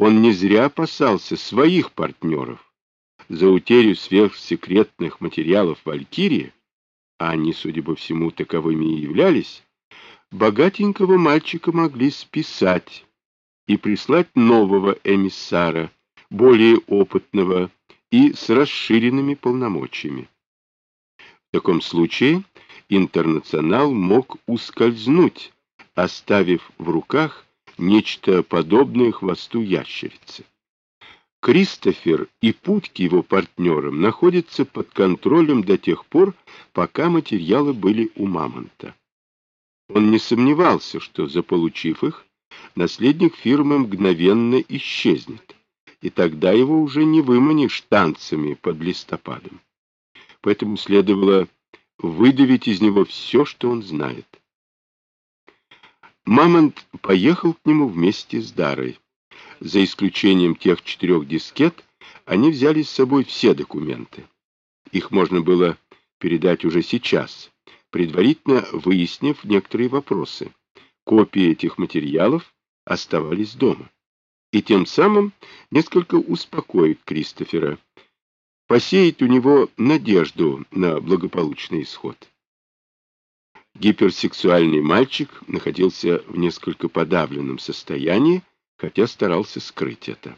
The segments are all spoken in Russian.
Он не зря опасался своих партнеров. За утерю сверхсекретных материалов «Валькирии», а они, судя по всему, таковыми и являлись, богатенького мальчика могли списать и прислать нового эмиссара, более опытного и с расширенными полномочиями. В таком случае интернационал мог ускользнуть, оставив в руках нечто подобное хвосту ящерицы. Кристофер и путь его партнерам находятся под контролем до тех пор, пока материалы были у Мамонта. Он не сомневался, что, заполучив их, наследник фирмы мгновенно исчезнет, и тогда его уже не выманишь танцами под листопадом. Поэтому следовало выдавить из него все, что он знает. Мамонт поехал к нему вместе с Дарой. За исключением тех четырех дискет, они взяли с собой все документы. Их можно было передать уже сейчас, предварительно выяснив некоторые вопросы. Копии этих материалов оставались дома. И тем самым несколько успокоить Кристофера, посеять у него надежду на благополучный исход. Гиперсексуальный мальчик находился в несколько подавленном состоянии, хотя старался скрыть это.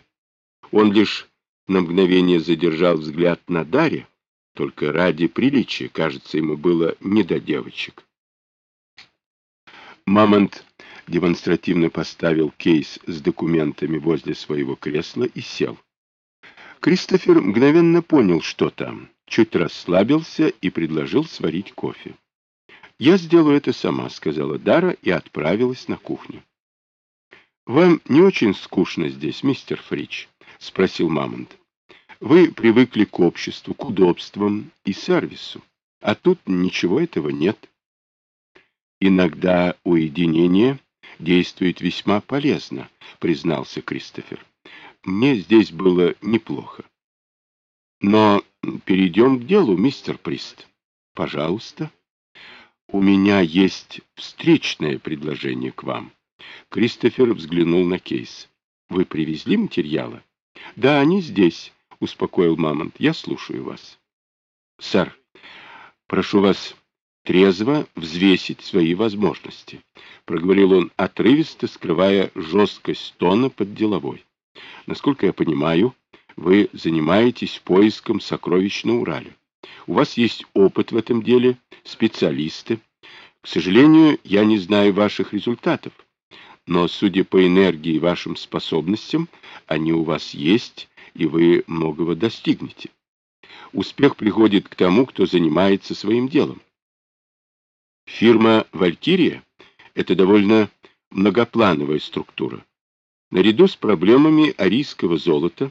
Он лишь на мгновение задержал взгляд на Дарья, только ради приличия, кажется, ему было не до девочек. Мамонт демонстративно поставил кейс с документами возле своего кресла и сел. Кристофер мгновенно понял, что там, чуть расслабился и предложил сварить кофе. «Я сделаю это сама», — сказала Дара и отправилась на кухню. «Вам не очень скучно здесь, мистер Фрич?» — спросил Мамонт. «Вы привыкли к обществу, к удобствам и сервису, а тут ничего этого нет». «Иногда уединение действует весьма полезно», — признался Кристофер. Мне здесь было неплохо. Но перейдем к делу, мистер Прист. Пожалуйста. У меня есть встречное предложение к вам. Кристофер взглянул на кейс. Вы привезли материалы? Да, они здесь, успокоил Мамонт. Я слушаю вас. Сэр, прошу вас трезво взвесить свои возможности, проговорил он отрывисто, скрывая жесткость тона под деловой. Насколько я понимаю, вы занимаетесь поиском сокровищ на Урале. У вас есть опыт в этом деле, специалисты. К сожалению, я не знаю ваших результатов, но, судя по энергии и вашим способностям, они у вас есть, и вы многого достигнете. Успех приходит к тому, кто занимается своим делом. Фирма «Валькирия» — это довольно многоплановая структура. Наряду с проблемами арийского золота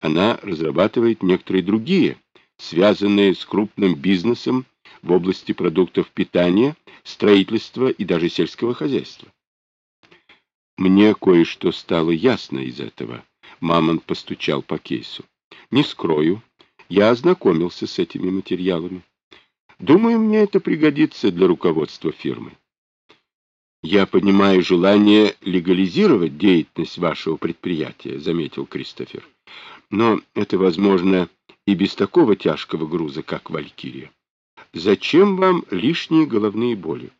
она разрабатывает некоторые другие, связанные с крупным бизнесом в области продуктов питания, строительства и даже сельского хозяйства. Мне кое-что стало ясно из этого. Мамонт постучал по кейсу. Не скрою, я ознакомился с этими материалами. Думаю, мне это пригодится для руководства фирмы. «Я понимаю желание легализировать деятельность вашего предприятия», — заметил Кристофер. «Но это возможно и без такого тяжкого груза, как Валькирия. Зачем вам лишние головные боли?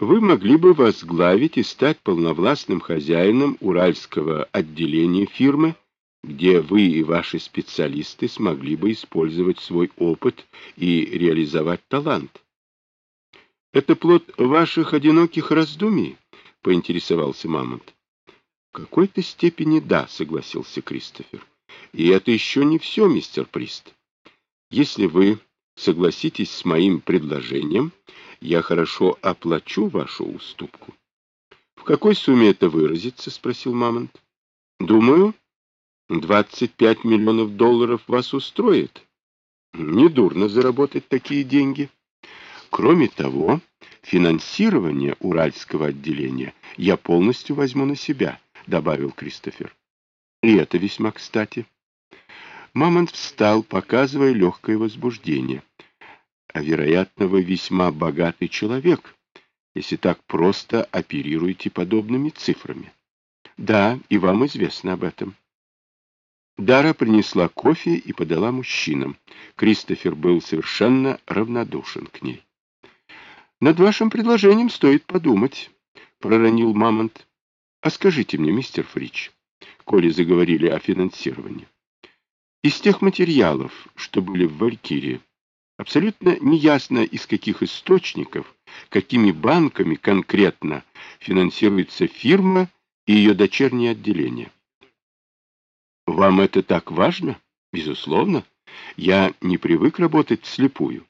Вы могли бы возглавить и стать полновластным хозяином уральского отделения фирмы, где вы и ваши специалисты смогли бы использовать свой опыт и реализовать талант. Это плод ваших одиноких раздумий? — поинтересовался Мамонт. — В какой-то степени да, — согласился Кристофер. — И это еще не все, мистер Прист. Если вы согласитесь с моим предложением, я хорошо оплачу вашу уступку. — В какой сумме это выразится? — спросил Мамонт. — Думаю, 25 миллионов долларов вас устроит. Недурно заработать такие деньги. — Кроме того, финансирование уральского отделения я полностью возьму на себя, добавил Кристофер. И это весьма кстати. Мамонт встал, показывая легкое возбуждение. А, вероятно, вы весьма богатый человек, если так просто оперируете подобными цифрами. Да, и вам известно об этом. Дара принесла кофе и подала мужчинам. Кристофер был совершенно равнодушен к ней. «Над вашим предложением стоит подумать», — проронил Мамонт. «А скажите мне, мистер Фрич, коли заговорили о финансировании, из тех материалов, что были в Валькирии, абсолютно неясно, из каких источников, какими банками конкретно финансируется фирма и ее дочернее отделение. Вам это так важно? Безусловно. Я не привык работать вслепую.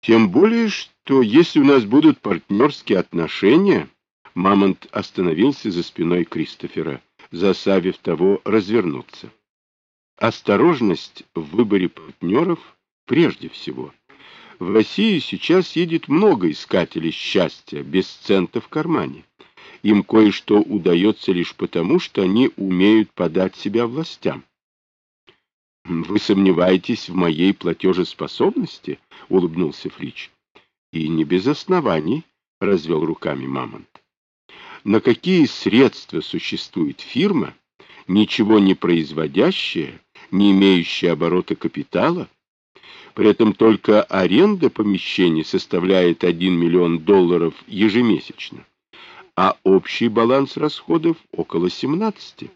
Тем более, что если у нас будут партнерские отношения... Мамонт остановился за спиной Кристофера, заставив того развернуться. Осторожность в выборе партнеров прежде всего. В России сейчас едет много искателей счастья без цента в кармане им кое-что удается лишь потому, что они умеют подать себя властям. «Вы сомневаетесь в моей платежеспособности?» — улыбнулся Фрич. «И не без оснований», — развел руками Мамонт. «На какие средства существует фирма, ничего не производящая, не имеющая оборота капитала?» При этом только аренда помещений составляет 1 миллион долларов ежемесячно а общий баланс расходов около 17.